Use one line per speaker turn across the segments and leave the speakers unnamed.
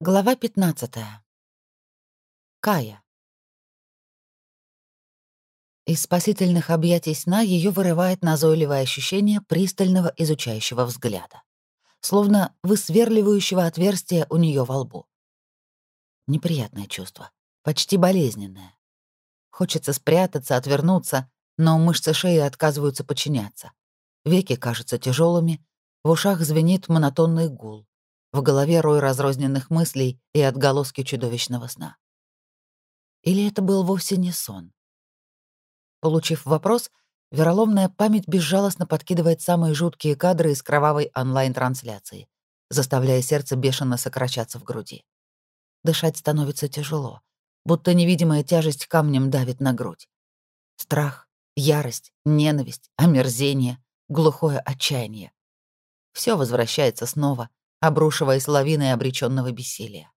Глава 15. Кая. Из спасительных объятий сна ее вырывает назойливое ощущение пристального изучающего взгляда, словно высверливающего отверстие у нее во лбу. Неприятное чувство, почти болезненное. Хочется спрятаться, отвернуться, но мышцы шеи отказываются подчиняться. Веки кажутся тяжелыми, в ушах звенит монотонный гул. В голове рой разрозненных мыслей и отголоски чудовищного сна. Или это был вовсе не сон? Получив вопрос, вероломная память безжалостно подкидывает самые жуткие кадры из кровавой онлайн-трансляции, заставляя сердце бешено сокращаться в груди. Дышать становится тяжело, будто невидимая тяжесть камнем давит на грудь. Страх, ярость, ненависть, омерзение, глухое отчаяние. Все возвращается снова, обрушиваясь лавиной обреченного бессилия.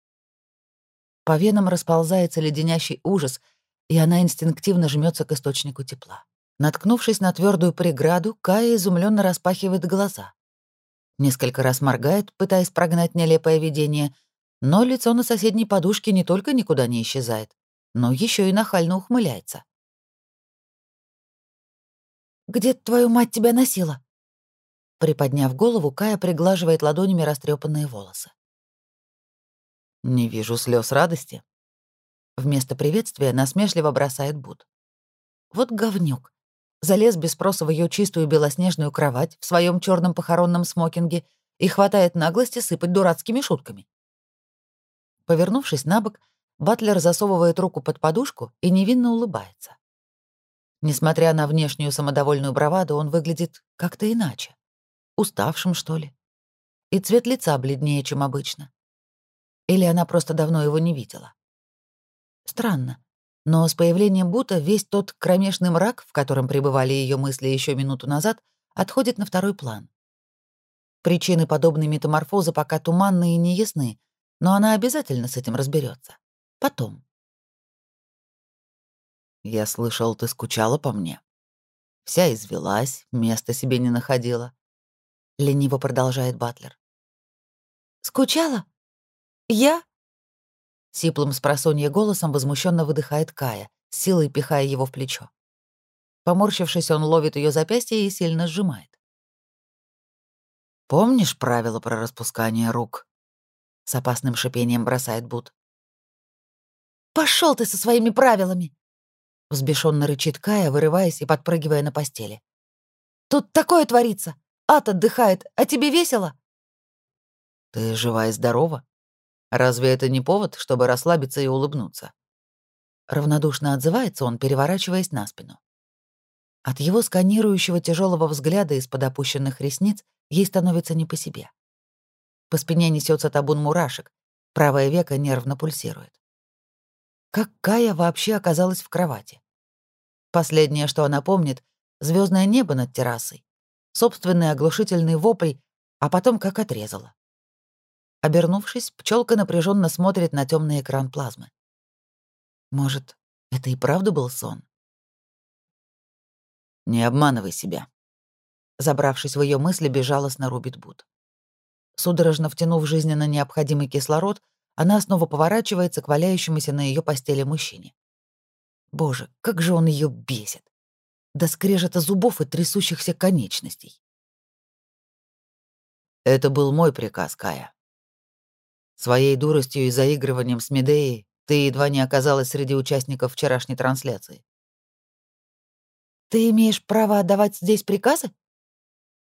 По венам расползается леденящий ужас, и она инстинктивно жмется к источнику тепла. Наткнувшись на твердую преграду, Кая изумленно распахивает глаза. Несколько раз моргает, пытаясь прогнать нелепое видение, но лицо на соседней подушке не только никуда не исчезает, но еще и нахально ухмыляется. «Где твою мать тебя носила?» Приподняв голову, Кая приглаживает ладонями растрепанные волосы. «Не вижу слез радости». Вместо приветствия насмешливо бросает Буд. Вот говнюк. Залез без спроса в ее чистую белоснежную кровать в своем черном похоронном смокинге и хватает наглости сыпать дурацкими шутками. Повернувшись на бок, Батлер засовывает руку под подушку и невинно улыбается. Несмотря на внешнюю самодовольную браваду, он выглядит как-то иначе. Уставшим, что ли? И цвет лица бледнее, чем обычно. Или она просто давно его не видела. Странно. Но с появлением Бута весь тот кромешный мрак, в котором пребывали ее мысли еще минуту назад, отходит на второй план. Причины подобной метаморфозы пока туманны и неясны, но она обязательно с этим разберется. Потом. «Я слышал, ты скучала по мне. Вся извелась, места себе не находила лениво продолжает Батлер. Скучала? Я? Сиплым спросонья голосом возмущенно выдыхает Кая, силой пихая его в плечо. Поморщившись, он ловит ее запястье и сильно сжимает. «Помнишь правила про распускание рук?» С опасным шипением бросает Бут. Пошел ты со своими правилами!» Взбешенно рычит Кая, вырываясь и подпрыгивая на постели. «Тут такое творится! Ад отдыхает, а тебе весело?» «Ты жива и здорова? Разве это не повод, чтобы расслабиться и улыбнуться?» Равнодушно отзывается он, переворачиваясь на спину. От его сканирующего тяжелого взгляда из-под опущенных ресниц ей становится не по себе. По спине несется табун мурашек, правое веко нервно пульсирует. Как Кая вообще оказалась в кровати? Последнее, что она помнит, звездное небо над террасой, собственный оглушительный вопль, а потом как отрезала. Обернувшись, пчелка напряженно смотрит на темный экран плазмы. Может, это и правда был сон? Не обманывай себя. Забравшись в ее мысли, безжалостно рубит Буд. Судорожно втянув жизненно необходимый кислород, она снова поворачивается к валяющемуся на ее постели мужчине. Боже, как же он ее бесит до скрежета зубов и трясущихся конечностей. Это был мой приказ, Кая. Своей дуростью и заигрыванием с Медеей ты едва не оказалась среди участников вчерашней трансляции. Ты имеешь право отдавать здесь приказы?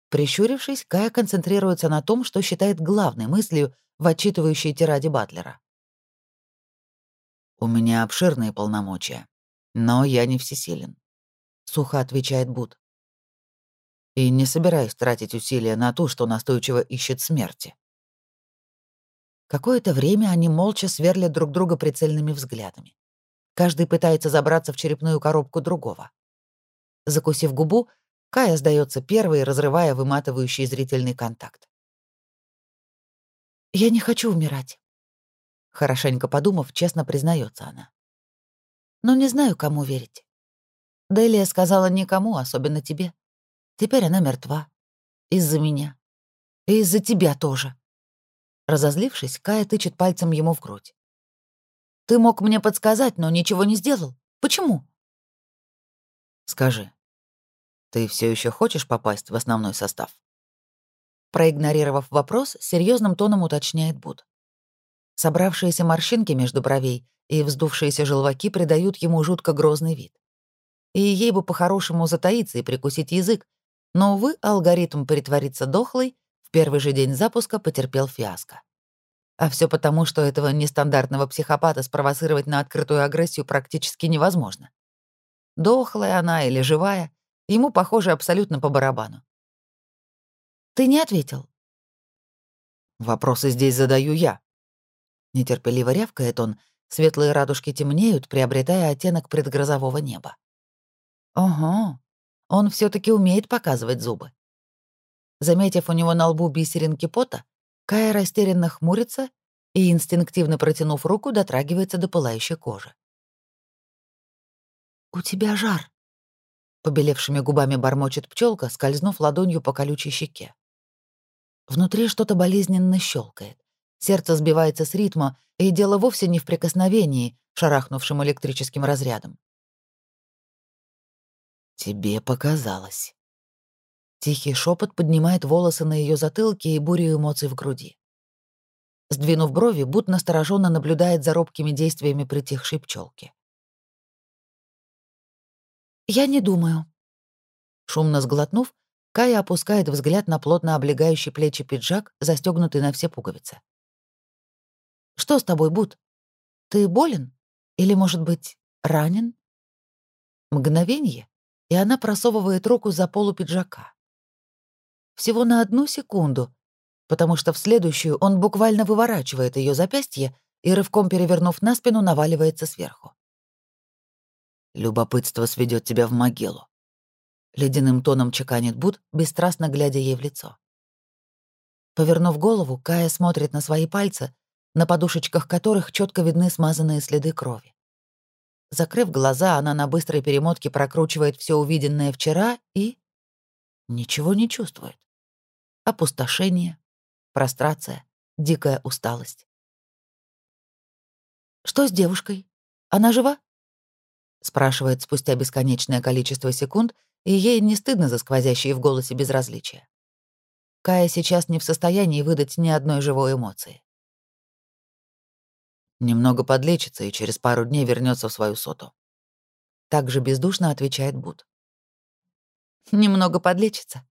Прищурившись, Кая концентрируется на том, что считает главной мыслью в отчитывающей тираде Батлера. «У меня обширные полномочия, но я не всесилен сухо отвечает Буд. И не собираюсь тратить усилия на то, что настойчиво ищет смерти. Какое-то время они молча сверлят друг друга прицельными взглядами. Каждый пытается забраться в черепную коробку другого. Закусив губу, Кая сдается первой, разрывая выматывающий зрительный контакт. «Я не хочу умирать», — хорошенько подумав, честно признается она. «Но не знаю, кому верить. Делия сказала никому, особенно тебе. Теперь она мертва. Из-за меня. И из-за тебя тоже. Разозлившись, Кая тычет пальцем ему в грудь. «Ты мог мне подсказать, но ничего не сделал. Почему?»
«Скажи, ты все еще хочешь попасть в основной состав?»
Проигнорировав вопрос, серьезным тоном уточняет Буд. Собравшиеся морщинки между бровей и вздувшиеся желваки придают ему жутко грозный вид. И ей бы по-хорошему затаиться и прикусить язык, но, увы, алгоритм притвориться дохлой в первый же день запуска потерпел фиаско. А все потому, что этого нестандартного психопата спровоцировать на открытую агрессию практически невозможно. Дохлая она или живая, ему, похоже, абсолютно по барабану. «Ты не ответил».
«Вопросы здесь задаю я».
Нетерпеливо рявкает он, светлые радужки темнеют, приобретая оттенок предгрозового неба. Ого, он все таки умеет показывать зубы. Заметив у него на лбу бисеринки пота, Кая растерянно хмурится и, инстинктивно протянув руку, дотрагивается до пылающей кожи. «У тебя жар», — побелевшими губами бормочет пчелка, скользнув ладонью по колючей щеке. Внутри что-то болезненно щелкает. Сердце сбивается с ритма, и дело вовсе не в прикосновении, шарахнувшем электрическим разрядом.
«Тебе показалось».
Тихий шепот поднимает волосы на ее затылке и бурю эмоций в груди. Сдвинув брови, Бут настороженно наблюдает за робкими действиями притихшей пчелки. «Я не думаю». Шумно сглотнув, Кая опускает взгляд на плотно облегающий плечи пиджак, застегнутый на все пуговицы. «Что с тобой, Бут? Ты болен? Или, может быть, ранен?» Мгновенье, и она просовывает руку за полу пиджака. Всего на одну секунду, потому что в следующую он буквально выворачивает ее запястье и, рывком перевернув на спину, наваливается сверху.
«Любопытство сведет тебя в могилу», — ледяным тоном чеканит Буд, бесстрастно глядя ей в лицо.
Повернув голову, Кая смотрит на свои пальцы, на подушечках которых четко видны смазанные следы крови. Закрыв глаза, она на быстрой перемотке прокручивает все увиденное вчера и... ничего не чувствует опустошение, прострация, дикая усталость. «Что с девушкой? Она жива?» спрашивает спустя бесконечное количество секунд, и ей не стыдно за сквозящие в голосе безразличия. Кая сейчас не в состоянии выдать ни одной живой эмоции.
Немного подлечится и через пару дней вернется в свою соту.
Так же бездушно отвечает Буд. Немного подлечится.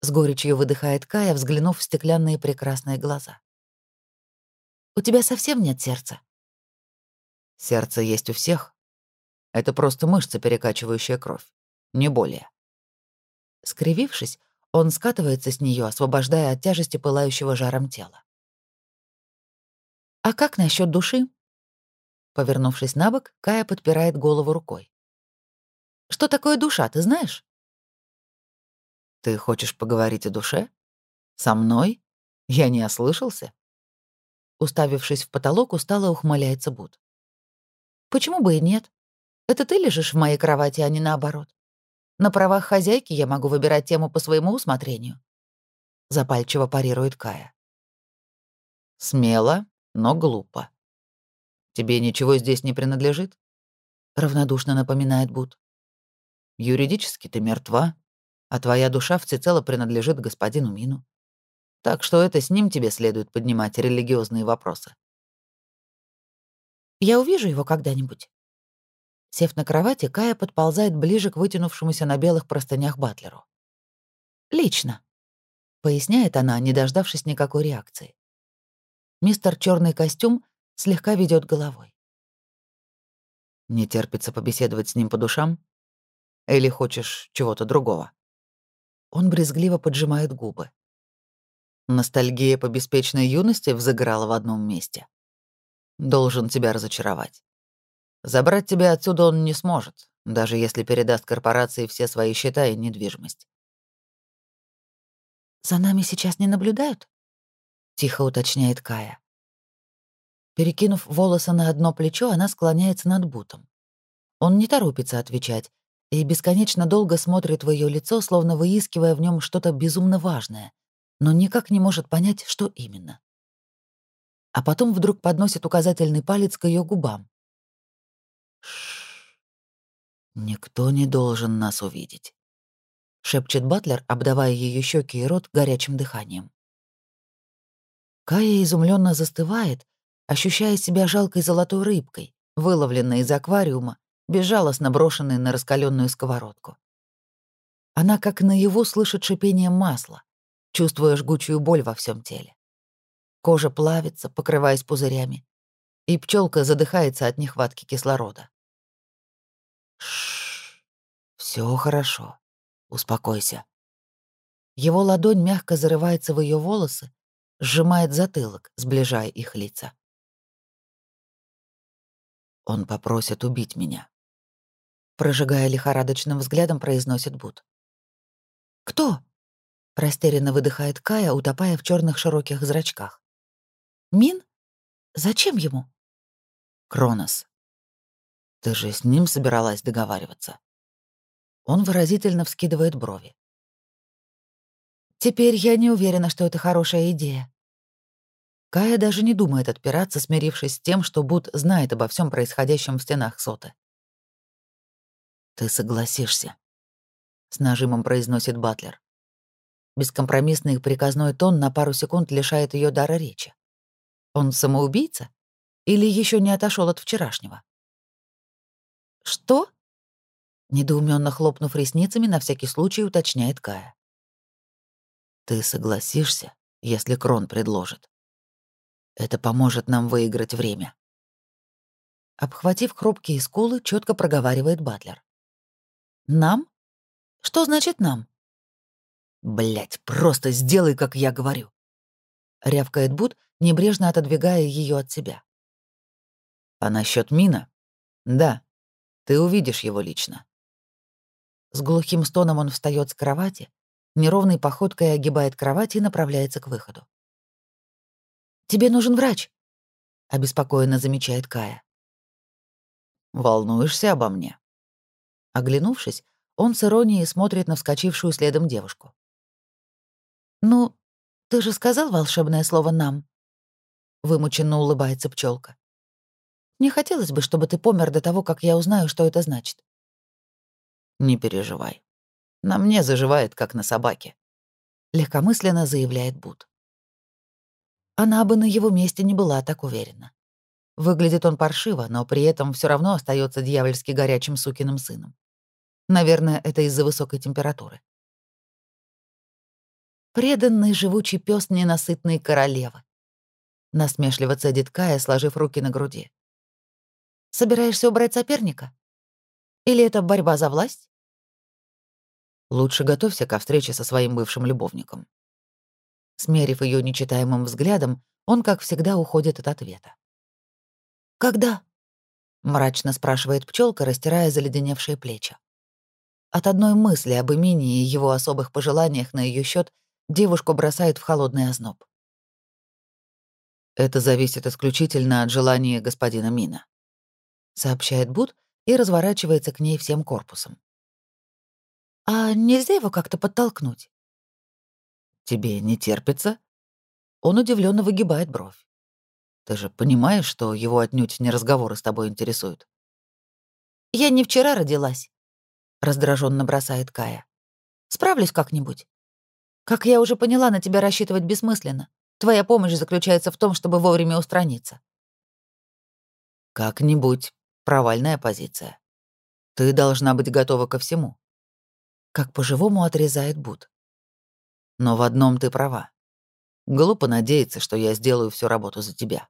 С горечью выдыхает Кая, взглянув в стеклянные прекрасные глаза. «У тебя совсем нет сердца?»
«Сердце есть у всех. Это просто мышца, перекачивающая кровь. Не более».
Скривившись, он скатывается с нее, освобождая от тяжести пылающего жаром тела. «А как насчет души?» Повернувшись на бок, Кая подпирает голову рукой. «Что такое душа, ты знаешь?»
Ты хочешь поговорить о душе? Со мной? Я не ослышался?»
Уставившись в потолок, устало ухмыляется Буд. «Почему бы и нет? Это ты лежишь в моей кровати, а не наоборот. На правах хозяйки я могу выбирать тему по своему усмотрению». Запальчиво парирует Кая.
«Смело, но глупо. Тебе ничего здесь не принадлежит?» Равнодушно напоминает Буд. «Юридически ты мертва, а твоя душа всецело принадлежит господину Мину. Так что это с ним тебе следует поднимать религиозные вопросы.
Я увижу его когда-нибудь. Сев на кровати, Кая подползает ближе к вытянувшемуся на белых простынях Батлеру. «Лично», — поясняет она, не дождавшись никакой реакции. Мистер Черный костюм слегка ведет головой.
«Не терпится побеседовать с ним по душам? Или хочешь чего-то другого?»
Он брезгливо поджимает губы.
Ностальгия по беспечной юности взыграла в одном месте. Должен тебя разочаровать. Забрать тебя отсюда он не сможет, даже если передаст корпорации все свои счета и недвижимость.
«За нами сейчас не наблюдают?» — тихо уточняет Кая. Перекинув волосы на одно плечо, она склоняется над Бутом. Он не торопится отвечать, и бесконечно долго смотрит в ее лицо, словно выискивая в нем что-то безумно важное, но никак не может понять, что именно. а потом вдруг подносит указательный палец к ее губам.
Шш. Никто не должен нас увидеть, шепчет Батлер, обдавая ее щеки и рот горячим дыханием.
Кая изумленно застывает, ощущая себя жалкой золотой рыбкой, выловленной из аквариума, безжалостно брошенной на раскаленную сковородку. Она как наяву слышит шипение масла, чувствуя жгучую боль во всем теле. Кожа плавится, покрываясь пузырями, и пчелка задыхается от нехватки кислорода.
Шш, все хорошо. Успокойся.
Его ладонь мягко зарывается в ее волосы, сжимает затылок, сближая их лица.
Он попросит убить меня.
Прожигая лихорадочным взглядом, произносит Бут. «Кто?» — растерянно выдыхает Кая, утопая в черных широких зрачках. «Мин? Зачем ему?»
«Кронос. Ты же с ним собиралась договариваться?» Он выразительно вскидывает брови.
«Теперь я не уверена, что это хорошая идея». Кая даже не думает отпираться, смирившись с тем, что Бут знает обо всем происходящем в стенах Соты.
«Ты согласишься», — с нажимом произносит Батлер.
Бескомпромиссный и приказной тон на пару секунд лишает ее дара речи. Он самоубийца? Или еще не отошел от вчерашнего? «Что?» Недоуменно хлопнув ресницами, на всякий случай уточняет Кая.
«Ты согласишься, если Крон предложит. Это поможет нам выиграть время».
Обхватив хрупкие скулы, четко проговаривает Батлер. «Нам? Что значит «нам»?»
Блять, просто сделай, как я говорю.
Рявкает Бут, небрежно отодвигая ее от себя.
А насчет Мина? Да, ты увидишь его лично.
С глухим стоном он встает с кровати, неровной походкой огибает кровать и направляется к выходу. «Тебе нужен врач», — обеспокоенно замечает Кая.
«Волнуешься обо мне?»
Оглянувшись, он с иронией смотрит на вскочившую следом девушку. «Ну, ты же сказал волшебное слово «нам»?» Вымученно улыбается пчелка. «Не хотелось бы, чтобы ты помер до того, как я узнаю, что это значит».
«Не переживай. На мне заживает, как на собаке», —
легкомысленно заявляет Бут. Она бы на его месте не была так уверена. Выглядит он паршиво, но при этом все равно остается дьявольски горячим сукиным сыном. Наверное, это из-за высокой температуры. Преданный живучий пес ненасытной королевы. Насмешливо цедит Кая, сложив руки на груди. Собираешься убрать соперника? Или это борьба за власть?
Лучше готовься ко встрече со своим бывшим любовником.
Смерив ее нечитаемым взглядом, он, как всегда, уходит от ответа. «Когда?» — мрачно спрашивает пчелка, растирая заледеневшие плечи. От одной мысли об имени и его особых пожеланиях на ее счет девушку бросает в холодный озноб.
«Это зависит исключительно от желания господина Мина», — сообщает Бут и разворачивается к ней всем корпусом.
«А нельзя его как-то подтолкнуть?»
«Тебе не терпится?» Он удивленно выгибает бровь. «Ты же понимаешь, что его отнюдь не разговоры с тобой интересуют?»
«Я не вчера родилась», — раздраженно бросает Кая. «Справлюсь как-нибудь. Как я уже поняла, на тебя рассчитывать бессмысленно. Твоя помощь заключается в том, чтобы вовремя устраниться».
«Как-нибудь Провальная позиция. Ты должна быть готова ко всему.
Как по-живому отрезает Бут.
Но в одном ты права. Глупо надеяться, что я сделаю всю работу за тебя.